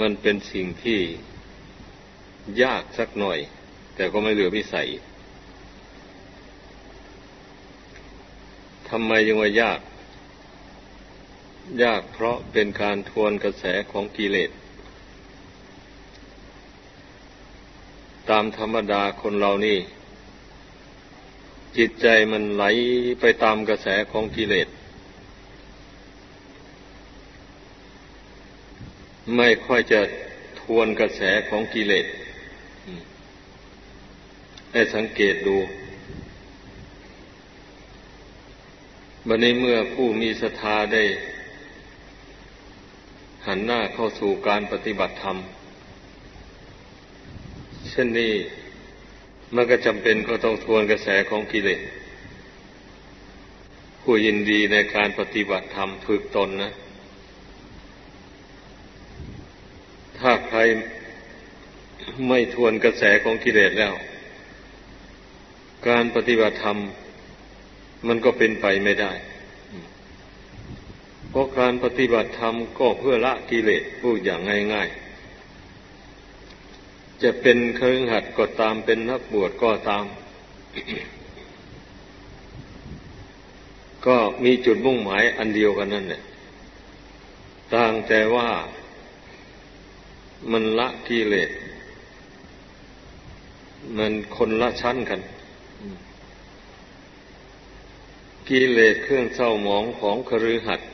มันเป็นสิ่งที่ยากสักหน่อย แต่ก็ไม่เหลือวิสัยทำไมยังว่ายาก ยากเพราะเป็นการทวนกระแสของกิเลส ตามธรรมดาคนเรานี่ จิตใจมันไหลไปตามกระแสของกิเลส ไม่ค่อยจะทวนกระแสของกิเลสให้สังเกตดูบันนี้เมื่อผู้มีศรัทธาได้ หันหน้าเข้าสู่การปฏิบัติธรรม เช่นนี้มันก็จำเป็นก็ต้องทวนกระแสของกิเลสผู้ยินดีในการปฏิบัติธรรมฝึกตนนะ ถ้าใคร ไม่ทวนกระแสของกิเลสแล้ว การปฏิบัติธรรม มันก็เป็นไปไม่ได้ เพราะการปฏิบัติธรรมก็เพื่อละกิเลสพูดอย่างง่ายๆ จะเป็นเครือขัดก็ตามเป็นนักบวชก็ตาม ก็มีจุดมุ่งหมายอันเดียวกันนั่นแหละต่างแต่ว่า มันละกิเลสมันคนละชั้นกัน กิเลสเครื่องเศร้าหมองของคฤหัสถ์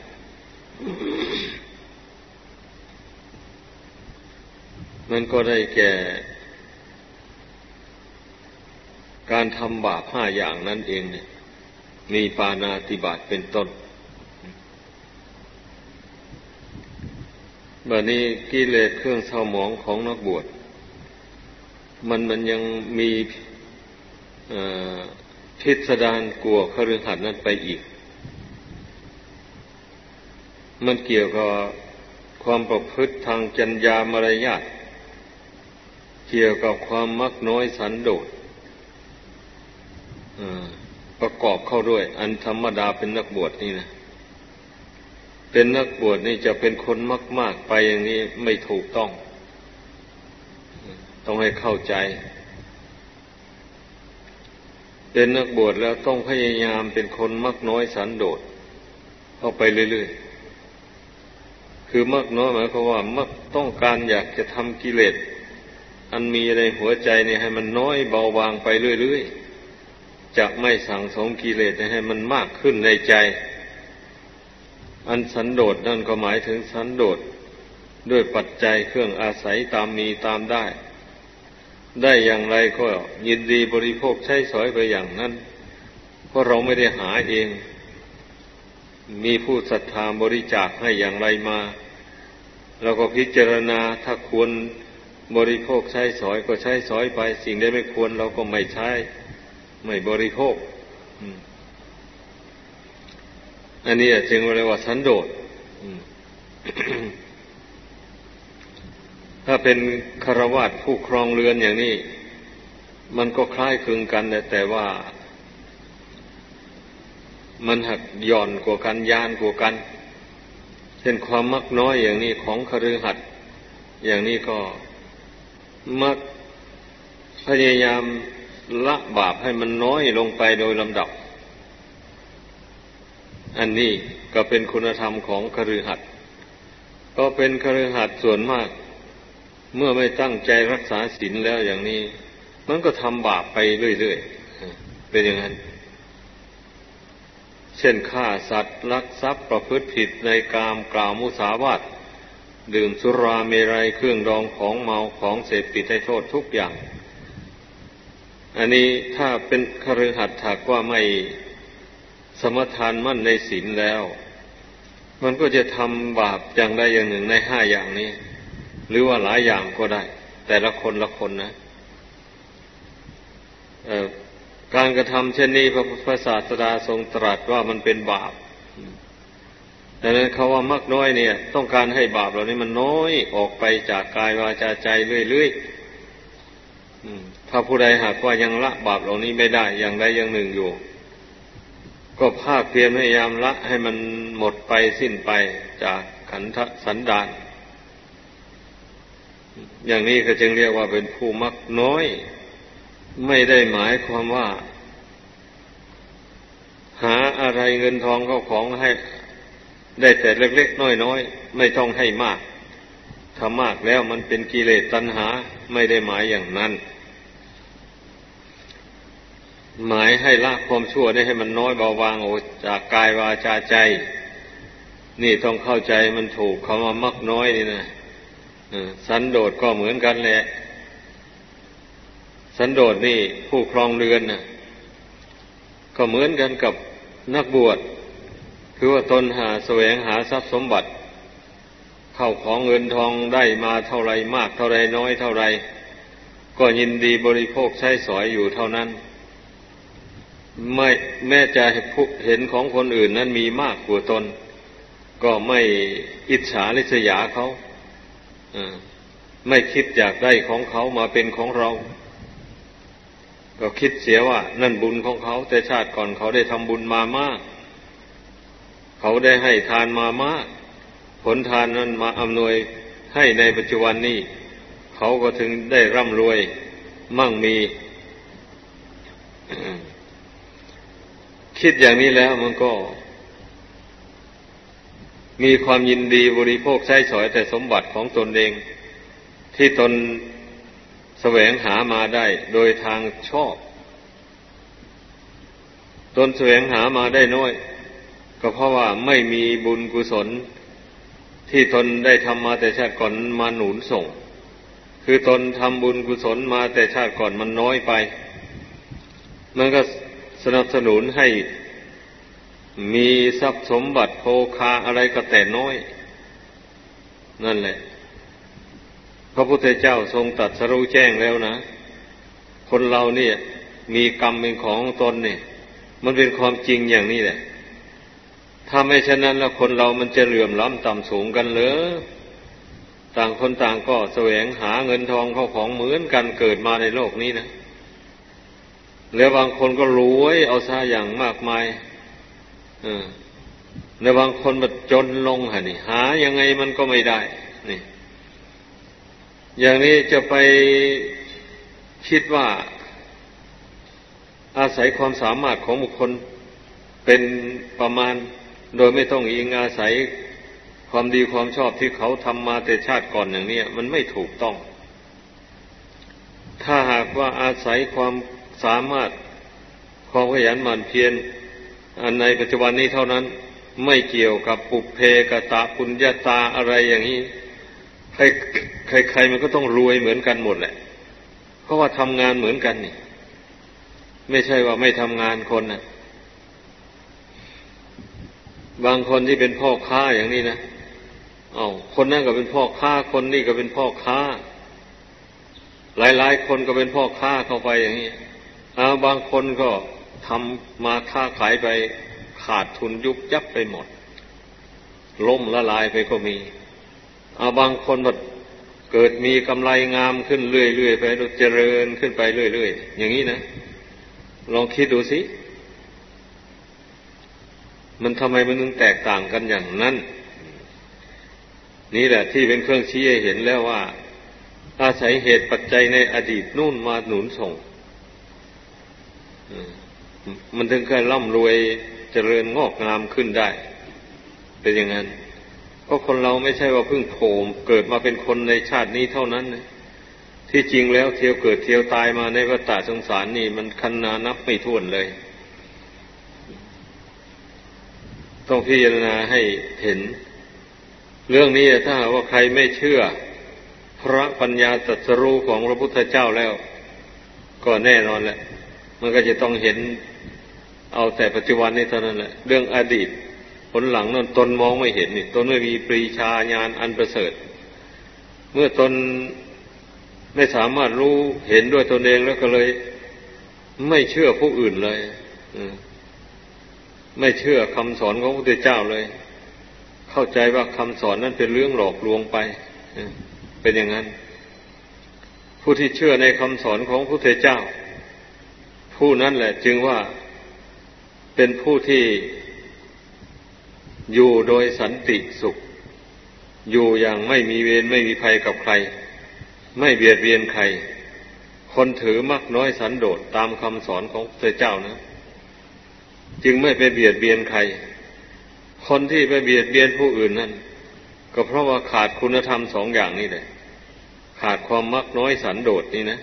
มันก็ได้แก่ การทำบาปห้าอย่างนั่นเองเนี่ย มีปานาติบาตเป็นต้น บบนี้กิเลสเครื่องเศร้าหมองของนักบวช มันมันยังมีพิสดารกลัวคฤหัสถ์นั้นไปอีก มันเกี่ยวกับความประพฤติทางจัญญามารยาทเกี่ยวกับความมักน้อยสันโดษประกอบเข้าด้วย อันธรรมดาเป็นนักบวชนี่นะ เป็นนักบวชนี่จะเป็นคนมาก ๆ ไปอย่างนี้ไม่ถูกต้อง ต้องให้เข้าใจ เป็นนักบวชแล้วต้องพยายามเป็นคนมักน้อยสันโดษเข้าไปเรื่อยๆ คือมักน้อยหมายความว่ามักต้องการอยากจะทำกิเลสอันมีในหัวใจนี่ให้มันน้อยเบาบางไปเรื่อยๆจะไม่สั่งสมกิเลสให้มันมากขึ้นในใจ อันสันโดษนั่นก็หมายถึงสันโดษด้วยปัจจัยเครื่องอาศัยตามมีตามได้ ได้อย่างไรก็ยินดีบริโภคใช้สอยไปอย่างนั้น เพราะเราไม่ได้หาเอง มีผู้ศรัทธาบริจาคให้อย่างไรมาเราก็พิจารณาถ้าควรบริโภคใช้สอยก็ใช้สอยไป สิ่งใดไม่ควรเราก็ไม่ใช้ ไม่บริโภค อันนี้จึงเรียกว่าสันโดษถ้าเป็นคารวาสผู้ครองเรือนอย่างนี้ มันก็คล้ายคลึงกันแต่ว่า มันหักย่อนกว่ากันยานกว่ากัน เช่นความมักน้อยอย่างนี้ของคฤหัสถ์อย่างนี้ก็มักพยายามละบาปให้มันน้อยลงไปโดยลำดับ อันนี้ก็เป็นคุณธรรมของคฤหัสถ์ก็เป็นคฤหัสถ์ส่วนมาก เมื่อไม่ตั้งใจรักษาศีลแล้วอย่างนี้ มันก็ทำบาปไปเรื่อยๆ เป็นอย่างนั้น เช่นฆ่าสัตว์ลักทรัพย์ประพฤติผิดในกามกล่าวมุสาวาทดื่มสุราเมรัยเครื่องดองของเมาของเสพติดให้โทษทุกอย่าง อันนี้ถ้าเป็นคฤหัสถ์ถากว่าไม่ สมทานมั่นในศีลแล้ว มันก็จะทำบาปอย่างใดอย่างหนึ่งในห้าอย่างนี้ หรือว่าหลายอย่างก็ได้ แต่ละคนละคนนะการกระทำเช่นนี้พระพุทธศาสดาทรงตรัสว่ามันเป็นบาปดังนั้นเขาว่ามักน้อยเนี่ย ต้องการให้บาปเหล่านี้มันน้อยออกไปจากกายวาจาใจเรื่อยๆถ้าผู้ใดหากว่ายังละบาปเหล่านี้ไม่ได้อย่างใดอย่างหนึ่งอยู่ ก็ภาคเพียรพยายามละให้มันหมดไปสิ้นไปจากขันธสันดาน อย่างนี้ก็จึงเรียกว่าเป็นผู้มักน้อย ไม่ได้หมายความว่า หาอะไรเงินทองเข้าของให้ ได้แต่เล็กๆน้อยๆไม่ต้องให้มากถ้ามากแล้วมันเป็นกิเลสตัณหา ไม่ได้หมายอย่างนั้น หมายให้ละความชั่วได้ให้มันน้อยเบาบางออกจากกายวาจาใจ นี่ต้องเข้าใจมันถูกคำว่ามักน้อยนี่นะสันโดษก็เหมือนกันแหละ สันโดษนี่ผู้ครองเรือนนะก็เหมือนกันกับนักบวชคือว่าตนหาแสวงหาทรัพย์สมบัติ เข้าของเงินทองได้มาเท่าไรมากเท่าไรน้อยเท่าไร ก็ยินดีบริโภคใช้สอยอยู่เท่านั้น ไม่แม้จะเห็นของคนอื่นนั้นมีมากกว่าตน ก็ไม่อิจฉาริษยาเขาไม่คิดอยากได้ของเขามาเป็นของเรา ก็คิดเสียว่า นั่นบุญของเขา แต่ชาติก่อนเขาได้ทำบุญมามาก เขาได้ให้ทานมามาก ผลทานนั้นมาอำนวยให้ในปัจจุบันนี้ เขาก็ถึงได้ร่ำรวย มั่งมี คิดอย่างนี้แล้วมันก็ มีความยินดีบริโภคใช้สอยแต่สมบัติของตนเอง ที่ตนแสวงหามาได้โดยทางชอบ ตนแสวงหามาได้น้อย ก็เพราะว่าไม่มีบุญกุศล ที่ตนได้ทำมาแต่ชาติก่อนมาหนุนส่ง คือตนทำบุญกุศลมาแต่ชาติก่อนมันน้อยไป มันก็ สนับสนุนให้มีทรัพย์สมบัติโภคาอะไรก็แต่น้อย นั่นแหละ พระพุทธเจ้าทรงตัดสรู้แจ้งแล้วนะ คนเราเนี่ย มีกรรมเป็นของตนเนี่ย มันเป็นความจริงอย่างนี้แหละ ถ้าไม่เช่นนั้นแล้วคนเรามันจะเหลื่อมล้ำต่ำสูงกันเลยต่างคนต่างก็แสวงหาเงินทองเข้าของเหมือนกันเกิดมาในโลกนี้นะ แล้วบางคนก็รวย เอาซะอย่างมากมายในบางคนมันจนลงฮะนี่ หายังไงมันก็ไม่ได้นี่อย่างนี้จะไปคิดว่า อาศัยความสามารถของบุคคลเป็นประมาณ โดยไม่ต้องอิงอาศัยความดีความชอบที่เขาทำมาแต่ชาติก่อนอย่างนี้มันไม่ถูกต้อง ถ้าหากว่าอาศัยความ สามารถความขยันหมั่นเพียรอันในปัจจุบันนี้เท่านั้น ไม่เกี่ยวกับปุเพกะตะปุญญาตาอะไรอย่างนี้ใครใครใครมันก็ต้องรวยเหมือนกันหมดแหละ เพราะว่าทำงานเหมือนกันนี่ ไม่ใช่ว่าไม่ทำงานคนนะบางคนที่เป็นพ่อค้าอย่างนี้นะเอาคนนั้นก็เป็นพ่อค้า คนนี้ก็เป็นพ่อค้า หลายๆ คนก็เป็นพ่อค้าเข้าไปอย่างนี้ บางคนก็ทำมาค้าขายไปขาดทุนยุบยับไปหมด ล้มละลายไปก็มีอาบางคนแบบเกิดมีกำไรงามขึ้นเรื่อยๆไปเจริญขึ้นไปเรื่อยๆอย่างนี้นะ ลองคิดดูสิ มันทำไมมันถึงแตกต่างกันอย่างนั้น นี่แหละที่เป็นเครื่องชี้ให้เห็นแล้วว่า อาศัยเหตุปัจจัยในอดีตนู่นมาหนุนส่ง มันถึงเคยร่ำรวยเจริญงอกงามขึ้นได้ เป็นอย่างนั้นเพราะคนเราไม่ใช่ว่าเพิ่งโผล่เกิดมาเป็นคนในชาตินี้เท่านั้นนะที่จริงแล้วเที่ยวเกิดเที่ยวตายมาในวัฏสงสารนี่ มันคันนานับไม่ถ้วนเลย ต้องพิจารณาให้เห็น เรื่องนี้ถ้าว่าใครไม่เชื่อ พระปัญญาตรัสรู้ของพระพุทธเจ้าแล้ว ก็แน่นอนแหละ มันก็จะต้องเห็นเอาแต่ปัจจุบันนี้เท่านั้นแหละ เรื่องอดีตผลหลังนั้นตนมองไม่เห็นนี่ตนไม่มีปรีชาญาณอันประเสริฐ เมื่อตนไม่สามารถรู้เห็นด้วยตนเองแล้วก็เลย ไม่เชื่อผู้อื่นเลยไม่เชื่อคำสอนของพระพุทธเจ้าเลย เข้าใจว่าคำสอนนั้นเป็นเรื่องหลอกลวงไปเป็นอย่างนั้น ผู้ที่เชื่อในคำสอนของพระพุทธเจ้า ผู้นั้นแหละ จึงว่าเป็นผู้ที่อยู่โดยสันติสุข อยู่อย่างไม่มีเวรไม่มีภัยกับใคร ไม่เบียดเบียนใคร คนถือมักน้อยสันโดษตามคำสอนของพระเจ้านะ จึงไม่ไปเบียดเบียนใคร คนที่ไปเบียดเบียนผู้อื่นนั่นก็เพราะว่าขาดคุณธรรมสองอย่างนี้เลยขาดความมักน้อยสันโดษนี่นะ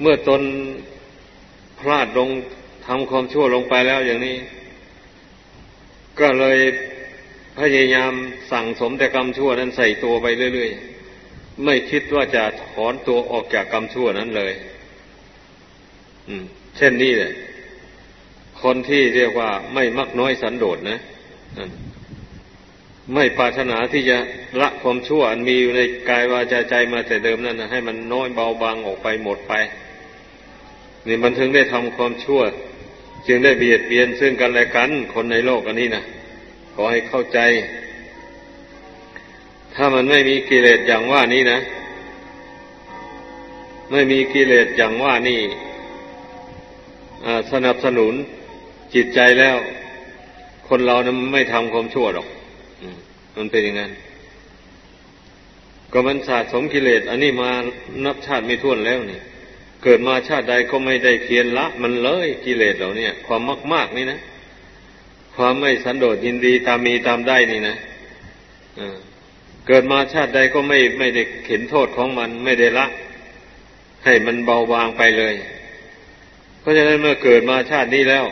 เมื่อตนพลาดลงทำความชั่วลงไปแล้วอย่างนี้ ก็เลยพยายามสั่งสมแต่กรรมชั่วนั้นใส่ตัวไปเรื่อยๆ ไม่คิดว่าจะถอนตัวออกจากกรรมชั่วนั้นเลย อืม เช่นนี้เลยคนที่เรียกว่าไม่มักน้อยสันโดษนะไม่ปรารถนาที่จะละความชั่วอันมีอยู่ในกายวาจาใจมาแต่เดิมนั่นนะให้มันน้อยเบาบางออกไปหมดไป นี่มันถึงได้ทำความชั่ว จึงได้เบียดเบียนซึ่งกันและกัน คนในโลกอันนี้นะขอให้เข้าใจ ถ้ามันไม่มีกิเลสอย่างว่านี้นะ ไม่มีกิเลสอย่างว่านี่สนับสนุนจิตใจแล้ว คนเรานะไม่ทำความชั่วหรอกมันเป็นอย่างนั้นก็มันสะสมกิเลสอันนี้มานับชาติไม่ท้วนแล้วนี่ เกิดมาชาติใดก็ไม่ได้เพียรละ มันเลยกิเลสเหล่านี้ความมากมากนี่นะความไม่สันโดษยินดีตามมีตามได้นี่นะเกิดมาชาติใดก็ไม่ไม่ได้เห็นโทษของมันไม่ได้ละ ให้มันเบาบางไปเลย เพราะฉะนั้นเมื่อเกิดมาชาตินี้แล้ว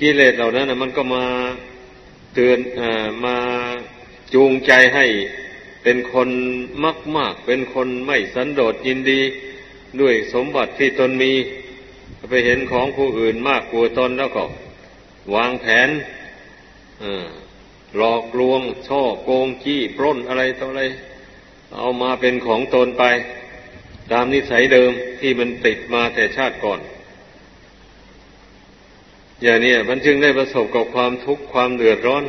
กิเลสเหล่านั้นนะมันก็มาเตือนอมาจูงใจให้เป็นคนมากมากเป็นคนไม่สันโดษยินดี ด้วยสมบัติที่ตนมี ไปเห็นของผู้อื่นมากกว่าตนแล้วก็ วางแผนหลอกลวง ช่อโกงจี้ปล้นอะไรต่ออะไร เอามาเป็นของตนไป ตามนิสัยเดิมที่มันติดมาแต่ชาติก่อน อย่างนี้มันจึงได้ประสบกับความทุกข์ความเดือดร้อน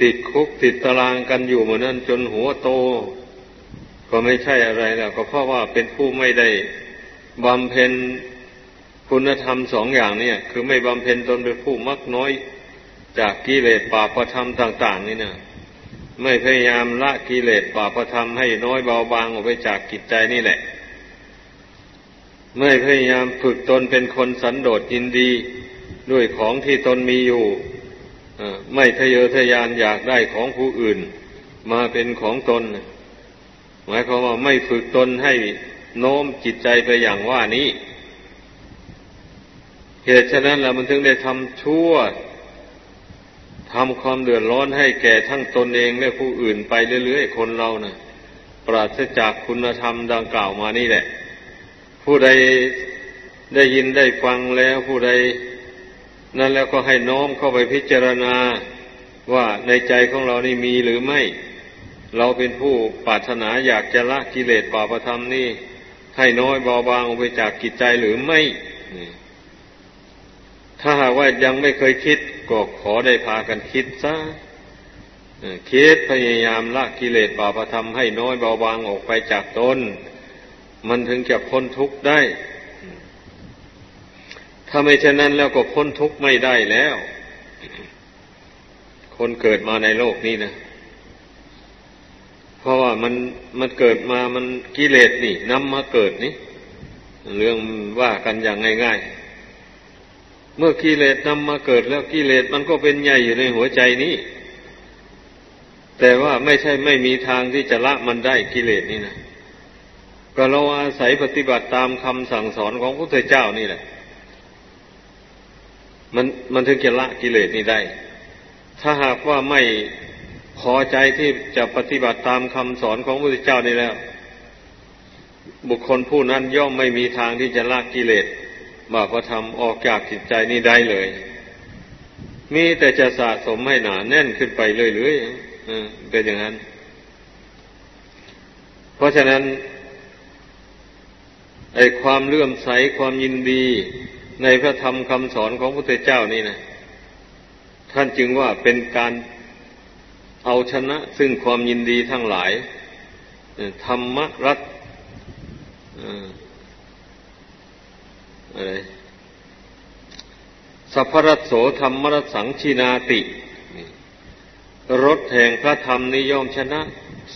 ติดคุกติดตารางกันอยู่เหมือนนั้นจนหัวโต ก็ไม่ใช่อะไรแล้วก็เพราะว่าเป็นผู้ไม่ได้บำเพ็ญคุณธรรมสองอย่างเนี่ย คือไม่บำเพ็ญตนเป็นผู้มักน้อย จากกิเลสป่าประธรรมต่าง ๆ นี่นะไม่พยายามละกิเลสป่าประธรรมให้น้อยเบาบางออกไปจากกิจใจนี่แหละ ไม่พยายามฝึกตนเป็นคนสันโดษยินดีด้วยของที่ตนมีอยู่ไม่ทะเยอทะยานอยากได้ของผู้อื่น มาเป็นของตน หมายความว่าไม่ฝึกตนให้โน้มจิตใจไปอย่างว่านี้เหตุฉะนั้นเรามันถึงได้ทำชั่วทำความเดือดร้อนให้แก่ทั้งตนเองและผู้อื่นไปเรื่อยๆคนเรานะ่ะปราศจากคุณธรรมดังกล่าวมานี่แหละ ผู้ใดได้ยินได้ฟังแล้วผู้ใด นั่นแล้วก็ให้น้อมเข้าไปพิจารณาว่าในใจของเรานี่มีหรือไม่ เราเป็นผู้ปรารถนาอยากจะละกิเลสป่าประธรรมนี่ให้น้อยเบาบางออกไปจากกิจใจหรือไม่ถ้าหากว่ายังไม่เคยคิดก็ขอได้พากันคิดซะคิดพยายามละกิเลสบาปธรรมให้น้อยเบาบางออกไปจากตนมันถึงจะพ้นทุกข์ได้ ถ้าไม่เช่นนั้นแล้วก็พ้นทุกข์ไม่ได้แล้ว คนเกิดมาในโลกนี้นะ ราะว่ามันมันเกิดมามันกิเลสนี่นำมาเกิดนี่เรื่องว่ากันอย่างง่ายๆ เมื่อกิเลสนำมาเกิดแล้วกิเลสมันก็เป็นใหญ่อยู่ในหัวใจนี้ แต่ว่าไม่ใช่ไม่มีทางที่จะละมันได้กิเลสนี่นะก็เราอาศัยปฏิบัติตามคำสั่งสอนของพระพุทธเจ้านี่แหละ มันมันถึงจะละกิเลสนี้ได้ ถ้าหากว่าไม่ พอใจที่จะปฏิบัติตามคำสอนของพระพุทธเจ้านี่แล้ว บุคคลผู้นั้นย่อมไม่มีทางที่จะละกิเลสบาปธรรมออกจากจิตใจนี้ได้เลย มีแต่จะสะสมให้หนาแน่นขึ้นไปเรื่อยๆเป็นอย่างนั้น เพราะฉะนั้นไอ้ความเลื่อมใสความยินดีในพระธรรมคำสอนของพระพุทธเจ้านี่นะท่านจึงว่าเป็นการ เอาชนะซึ่งความยินดีทั้งหลายธรรมรัตอะไรสัพพรัตโสธรรมรัตสังชินาติรถแห่งพระธรรมนิยมชนะ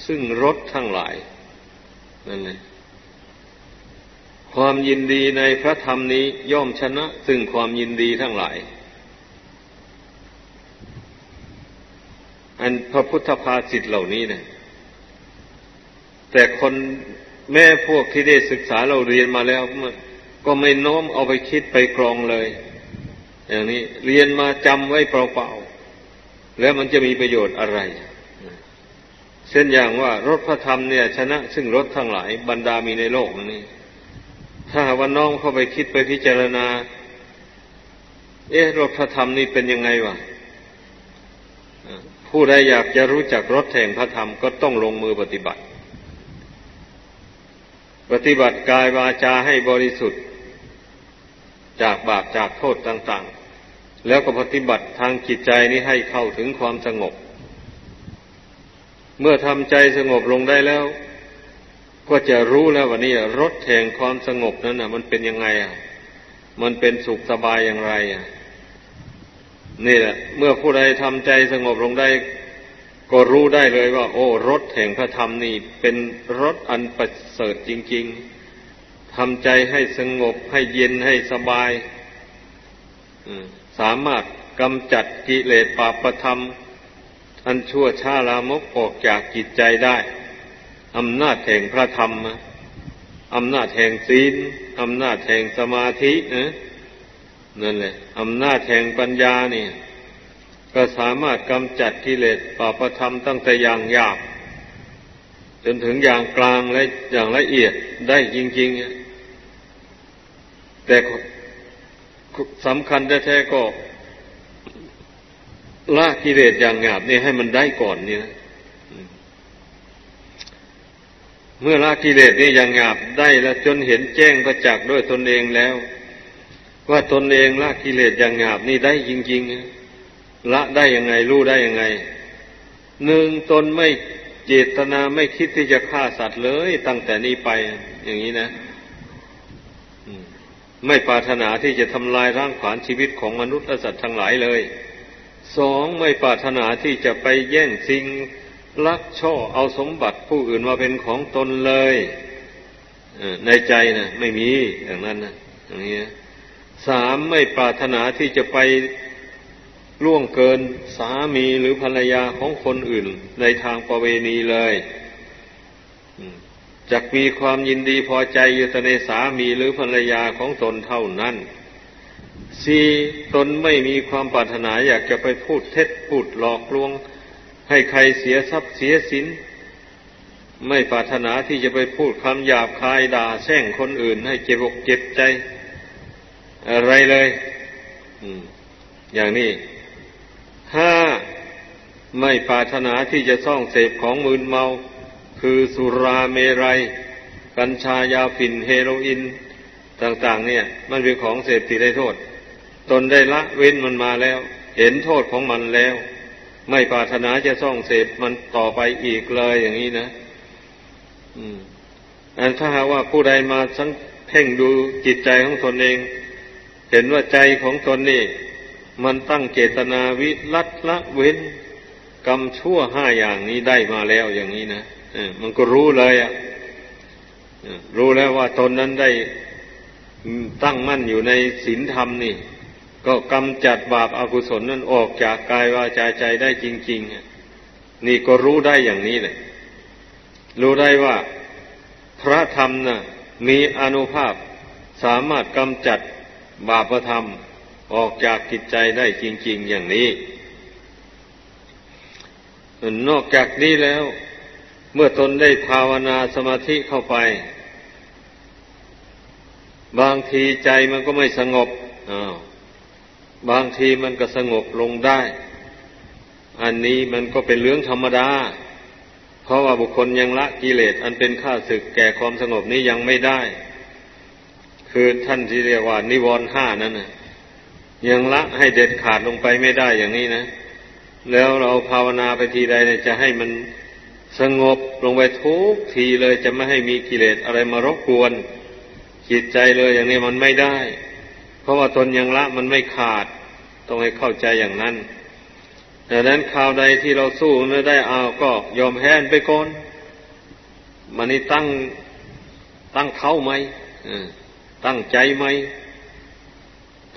ซึ่งรถทั้งหลายนั่นเลยความยินดีในพระธรรมนี้ย่อมชนะ ซึ่งความยินดีทั้งหลาย อันพระพุทธภาษิตเหล่านี้เนี่ยแต่คนแม่พวกที่ได้ศึกษาเราเรียนมาแล้วก็ไม่น้อมเอาไปคิดไปกรองเลย อย่างนี้เรียนมาจำไว้เปล่าๆแล้วมันจะมีประโยชน์อะไรเช่นอย่างว่ารถพระธรรมเนี่ย ชนะ ซึ่งรถทั้งหลายบรรดามีในโลกนี้ ถ้าว่าน้องเข้าไปคิดไปพิจารณา เอ๊ะรถพระธรรมนี่เป็นยังไงวะ ผู้ใดอยากจะรู้จักรถแห่งพระธรรมก็ต้องลงมือปฏิบัติ ปฏิบัติกายวาจาให้บริสุทธิ์ จากบาปจากโทษต่าง ๆ แล้วก็ปฏิบัติทางจิตใจนี้ให้เข้าถึงความสงบ เมื่อทำใจสงบลงได้แล้ว ก็จะรู้แล้วว่านี่รถแห่งความสงบนั้นน่ะมันเป็นยังไงอะ มันเป็นสุขสบายอย่างไรอะ นี่แหละเมื่อผู้ใดทำใจสงบลงได้ ก็รู้ได้เลยว่า โอ้รถแห่งพระธรรมนี่ เป็นรถอันประเสริฐจริง ๆทำใจให้สงบให้เย็นให้สบายสามารถกำจัดกิเลสปาประธรรม อันชั่วช้าลามกออกจากจิตใจได้อำนาจแห่งพระธรรมอำนาจแห่งศีลอำนาจแห่งสมาธินะ นั่นแหละอำนาจแห่งปัญญานี่ ก็สามารถกำจัดกิเลสปาประธรรมตั้งแต่อย่างหยาบจนถึงอย่างกลางและอย่างละเอียดได้จริงๆ แต่สำคัญแท้ๆก็ละกิเลสอย่างหยาบนี่ให้มันได้ก่อนเนี่ยเมื่อละกิเลสนี่ยังหยาบได้แล้วจนเห็นแจ้งประจักษ์ด้วยตนเองแล้ว ว่าตนเองละกิเลสอย่างหยาบนี่ได้จริงๆละได้ยังไงรู้ได้ยังไงหนึ่งตนไม่เจตนาไม่คิดที่จะฆ่าสัตว์เลย ตั้งแต่นี้ไปอย่างนี้นะไม่ปรารถนาที่จะทำลายร่างขวานชีวิตของมนุษย์และสัตว์ทั้งหลายเลย สองไม่ปรารถนาที่จะไปแย่งสิ่งลักช่อเอาสมบัติผู้อื่นมาเป็นของตนเลยในใจนะไม่มีอย่างนั้นนะอย่างนี้ สามไม่ปรารถนาที่จะไปล่วงเกินสามีหรือภรรยาของคนอื่นในทางประเวณีเลยจะมีความยินดีพอใจอยู่แต่ในสามีหรือภรรยาของตนเท่านั้นสี่ตนไม่มีความปรารถนาอยากจะไปพูดเท็จพูดหลอกลวง ให้ใครเสียทรัพย์เสียสิน ไม่ปรารถนาที่จะไปพูดคำหยาบคายด่าแช่งคนอื่นให้เจ็บอกเจ็บใจ อะไรเลยอย่างนี้ห้าไม่ปรารถนาที่จะซ่องเสพของมืนเมา คือสุราเมรัย กัญชายาฝิ่นเฮโรอีนต่าง ๆ เนี่ย มันเป็นของเสพติดได้โทษ ตนได้ละเว้นมันมาแล้ว เห็นโทษของมันแล้ว ไม่ปรารถนาจะซ่องเสพมันต่อไปอีกเลยอย่างนี้นะ อืม อันถ้าหากว่าผู้ใดมาสังเพ่งดูจิตใจของตนเอง เห็นว่าใจของตนนี่ มันตั้งเจตนาวิรัตละเว้นกรรมชั่วห้าอย่างนี้ได้มาแล้วอย่างนี้นะมันก็รู้เลยอะ่ะรู้แล้วว่าตนนั้นได้ตั้งมั่นอยู่ในศีลธรรมนี่ ก็กำจัดบาปอากุศลนั้นออกจากกายวาจาใจได้จริง ๆ นี่ก็รู้ได้อย่างนี้เลยรู้ได้ว่าพระธรรมนะ่ะมีอนุภาพสามารถกำจัด บาปธรรมออกจากจิตใจได้จริง ๆ อย่างนี้ นอกจากนี้แล้ว เมื่อตนได้ภาวนาสมาธิเข้าไป บางทีใจมันก็ไม่สงบ บางทีมันก็สงบลงได้ อันนี้มันก็เป็นเรื่องธรรมดา เพราะว่าบุคคลยังละกิเลสอันเป็นข้าศึกแก่ความสงบนี้ยังไม่ได้ คือท่านที่เรียกว่า นิวรณ์ห้านั้นนะยังละให้เด็ดขาดลงไปไม่ได้อย่างนี้นะ แล้วเราภาวนาไปทีใดเนี่ยจะให้มันสงบลงไปทุกทีเลยจะไม่ให้มีกิเลสอะไรมารบกวน จิตใจเลยอย่างนี้มันไม่ได้ เพราะว่าตนยังละมันไม่ขาด ต้องให้เข้าใจอย่างนั้นดังนั้นข่าวใดที่เราสู้ไม่ได้เอาก็ยอมแพ้ไปก่อนมันนี่ตั้งตั้งเข้าไหม ตั้งใจไหม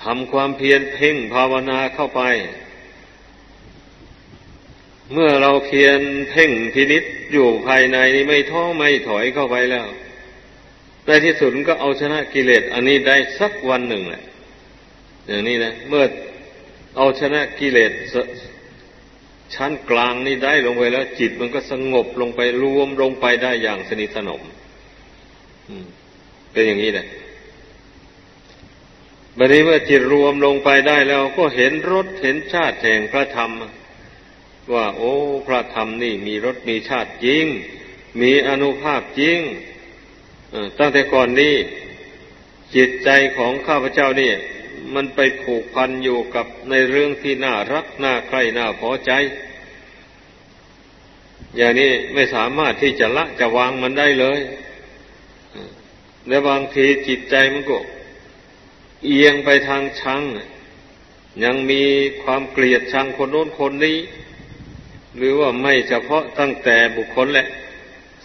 ทำความเพียรเพ่งภาวนาเข้าไป เมื่อเราเพียรเพ่งพินิษอยู่ภายในนี้ไม่ท้อไม่ถอยเข้าไปแล้วในที่สุดก็เอาชนะกิเลสอันนี้ได้สักวันหนึ่งแหละอย่างนี้นะเมื่อเอาชนะกิเลสชั้นกลางนี่ได้ลงไปแล้ว จิตมันก็สงบลงไปรวมลงไปได้อย่างสนิทสนมเป็นอย่างนี้แหละ บัดนี้เมื่อจิตรวมลงไปได้แล้ว ก็เห็นรสเห็นชาติแห่งพระธรรม ว่าโอ้พระธรรมนี่มีรสมีชาติจริง มีอนุภาพจริงตั้งแต่ก่อนนี้จิตใจของข้าพเจ้านี่ มันไปผูกพันอยู่กับในเรื่องที่น่ารักน่าใคร่น่าพอใจ อย่างนี้ไม่สามารถที่จะละจะวางมันได้เลย และบางทีจิตใจมันก็ เอียงไปทางชัง ยังมีความเกลียดชังคนโน้นคนนี้ หรือว่าไม่เฉพาะตั้งแต่บุคคลแหละ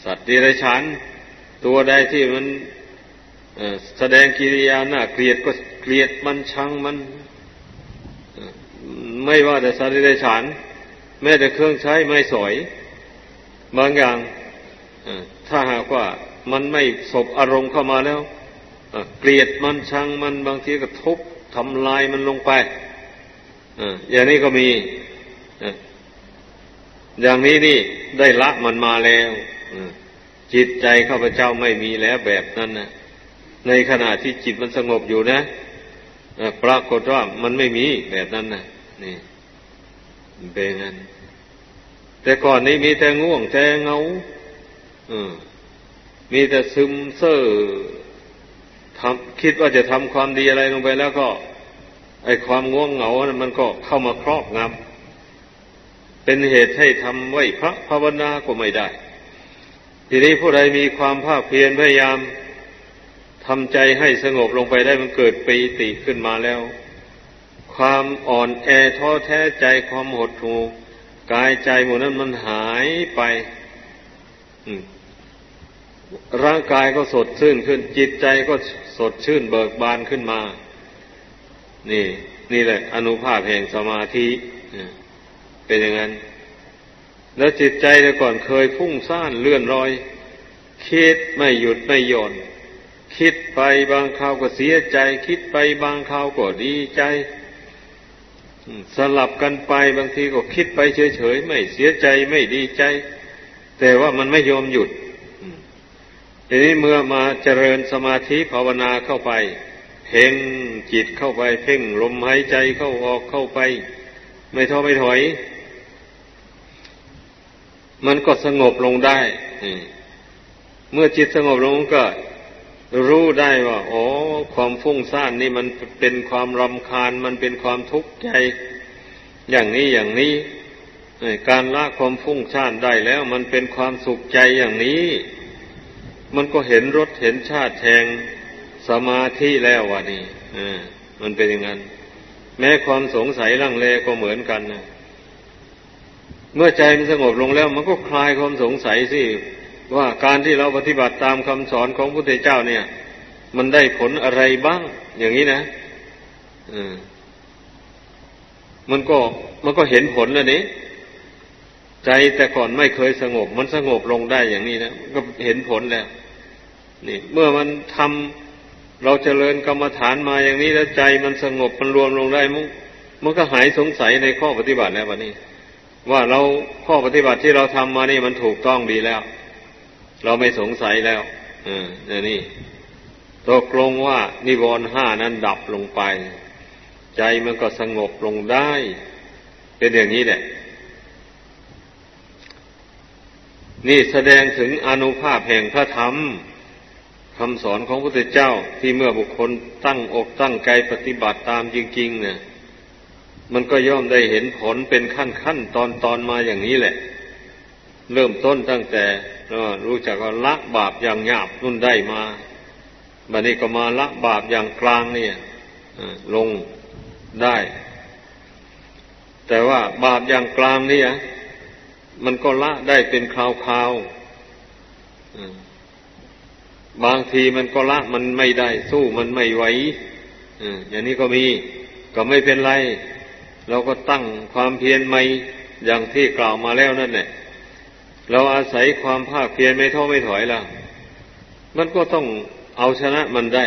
สัตว์ดิเรกชัน ตัวใดที่มันแสดงกิริยาหน้าเกลียดก็เกลียดมันชังมัน ไม่ว่าแต่สัตว์ดิเรกชัน แม้แต่เครื่องใช้ไม่สวยบางอย่างถ้าหากว่ามันไม่สบอารมณ์เข้ามาแล้ว เกลียดมันชังมันบางทีก็ทุบทำลายมันลงไปอย่างนี้ก็มีอย่างนี้นี่ได้ละมันมาแล้วจิตใจข้าพเจ้าไม่มีแล้วแบบนั้นนะในขณะที่จิตมันสงบอยู่นะปรากฏว่ามันไม่มีแบบนั้นนะนี่เป็นงั้นแต่ก่อนนี้มีแต่ง่วงแต่เงามีแต่ซึมเซ่อ ทำคิดว่าจะทำความดีอะไรลงไปแล้วก็ ไอความง่วงเหงานะมันก็เข้ามาครอบงำเป็นเหตุให้ทำไหวพระภาวนาก็ไม่ได้ ทีนี้ผู้ใดมีความภาคเพียรพยายามทำใจให้สงบลงไปได้มันเกิดปีติขึ้นมาแล้ว ความอ่อนแอท้อแท้ใจความหดหู่กายใจหมดนั้นมันหายไป ร่างกายก็สดชื่นขึ้น จิตใจก็สดชื่นเบิกบานขึ้นมา นี่ นี่แหละ อนุภาพแห่งสมาธิเป็นอย่างนั้น แล้วจิตใจแต่ก่อนเคยพุ่งซ่านเลื่อนลอย คิดไม่หยุดไม่หย่อนคิดไปบางคราวก็เสียใจ คิดไปบางคราวก็ดีใจสลับกันไปบางทีก็คิดไปเฉยๆไม่เสียใจไม่ดีใจ แต่ว่ามันไม่ยอมหยุด ทีนี้เมื่อมาเจริญสมาธิภาวนาเข้าไป เพ่งจิตเข้าไป เพ่งลมหายใจเข้าออกเข้าไป ไม่ท้อไม่ถอย มันก็สงบลงได้เมื่อจิตสงบลงก็รู้ได้ว่าอ๋อความฟุ้งซ่านนี่มันเป็นความรำคาญ มันเป็นความทุกข์ใจอย่างนี้อย่างนี้การละความฟุ้งซ่านได้แล้ว มันเป็นความสุขใจอย่างนี้ มันก็เห็นรสเห็นชาติแทงสมาธิแล้ววะนี่อ่ามันเป็นอย่างนั้น แม้ความสงสัยลังเลก็เหมือนกันนะเมื่อใจมันสงบลงแล้ว มันก็คลายความสงสัยสิว่าการที่เราปฏิบัติตามคำสอนของพระพุทธเจ้าเนี่ย มันได้ผลอะไรบ้าง อย่างนี้นะอืมมันก็มันก็เห็นผลแล้วนี้ใจแต่ก่อนไม่เคยสงบ มันสงบลงได้อย่างนี้นะก็เห็นผลแล้ว นี่เมื่อมันทำเราเจริญกรรมฐานมาอย่างนี้แล้วใจมันสงบมันรวมลงได้มันมันก็หายสงสัยในข้อปฏิบัติแล้ววันนี้ ว่าเราข้อปฏิบัติที่เราทำมานี่มันถูกต้องดีแล้ว เราไม่สงสัยแล้วออนี่ตกลงว่านิวรณ์ห้านั้นดับลงไป ใจมันก็สงบลงได้ เป็นอย่างนี้แหละนี่แสดงถึงอนุภาพแห่งพระธรรม คำสอนของพระพุทธเจ้าที่เมื่อบุคคลตั้งอกตั้งใจปฏิบัติตามจริง ๆ เนี่ย มันก็ย่อมได้เห็นผลเป็นขั้นขั้นตอนตอนมาอย่างนี้แหละ เริ่มต้นตั้งแต่รู้จักว่าละบาปอย่างหยาบนุ่นได้มาบัดนี้ก็มาละบาปอย่างกลางเนี่ยลงได้ แต่ว่าบาปอย่างกลางนี่มันก็ละได้เป็นคราวๆ บางทีมันก็ละมันไม่ได้ สู้มันไม่ไหวอย่างนี้ก็มีก็ไม่เป็นไร เราก็ตั้งความเพียรใหม่อย่างที่กล่าวมาแล้วนั่นแหละ เราอาศัยความภาคเพียรไม่ท้อไม่ถอยล่ะ มันก็ต้องเอาชนะมันได้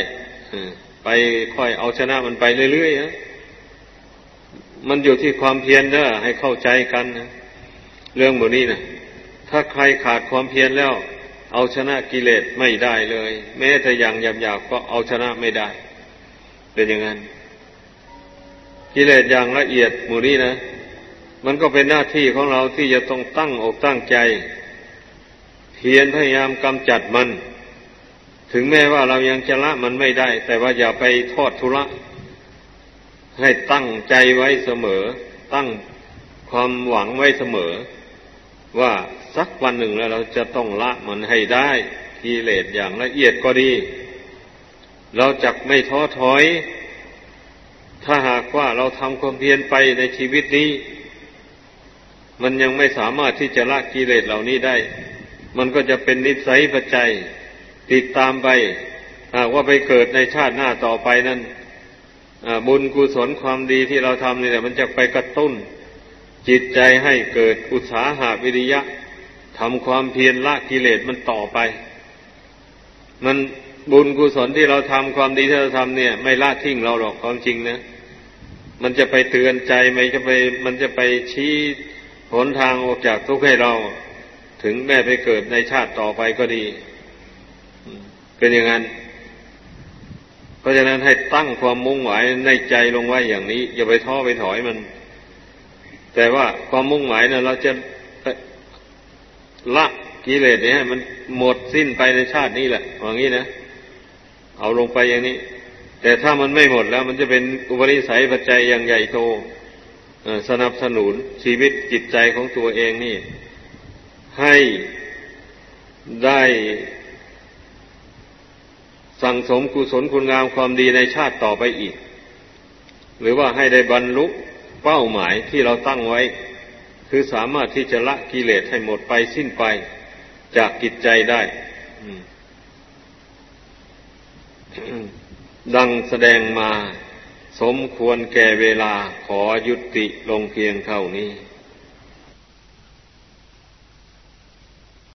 ไปค่อยเอาชนะมันไปเรื่อยๆนะมันอยู่ที่ความเพียรเด้อให้เข้าใจกันนะเรื่องหมดนี้นะถ้าใครขาดความเพียรแล้ว เอาชนะกิเลสไม่ได้เลย แม้แต่อย่างหยาบๆก็เอาชนะไม่ได้ เป็นอย่างนั้น กิเลสอย่างละเอียดหมู่นี้นะมันก็เป็นหน้าที่ของเราที่จะต้องตั้งอกตั้งใจ เพียรพยายามกำจัดมัน ถึงแม้ว่าเรายังจะละมันไม่ได้ แต่ว่าอย่าไปทอดทุระให้ตั้งใจไว้เสมอ ตั้งความหวังไว้เสมอ ว่า สักวันหนึ่งแล้วเราจะต้องละมันให้ได้กิเลสอย่างละเอียดก็ดี เราจักไม่ท้อถอย ถ้าหากว่าเราทำความเพียรไปในชีวิตนี้ มันยังไม่สามารถที่จะละกิเลสเหล่านี้ได้ มันก็จะเป็นนิสัยปัจจัย ติดตามไปหากว่าไปเกิดในชาติหน้าต่อไปนั้นบุญกุศลความดีที่เราทำนี่แหละมันจะไปกระตุ้น จิตใจให้เกิดอุตสาหะวิริยะ ทำความเพียรละกิเลสมันต่อไป มันบุญกุศลที่เราทำความดีที่เราทำเนี่ย ไม่ละทิ้งเราหรอกความจริงนะมันจะไปเตือนใจมันจะไป มันจะไปชี้หนทางออกจากทุกข์ให้เรา ถึงแม้ไปเกิดในชาติต่อไปก็ดี เป็นอย่างนั้น เพราะฉะนั้นให้ตั้งความมุ่งหมายในใจลงไว้อย่างนี้ อย่าไปท้อไปถอยมัน แต่ว่าความมุ่งหมายนะเราจะ ละกิเลสเนี่ยมันหมดสิ้นไปในชาตินี้แหละอย่างนี้นะเอาลงไปอย่างนี้ แต่ถ้ามันไม่หมดแล้ว มันจะเป็นอุปนิสัยปัจจัยอย่างใหญ่โตสนับสนุนชีวิตจิตใจของตัวเองนี่ ให้ได้สั่งสมกุศลคุณงามความดีในชาติต่อไปอีก หรือว่าให้ได้บรรลุเป้าหมายที่เราตั้งไว้ คือสามารถที่จะละกิเลสให้หมดไปสิ้นไปจากกิจใจได้ดังแสดงมาสมควรแก่เวลาขอยุติลงเพียงเท่านี้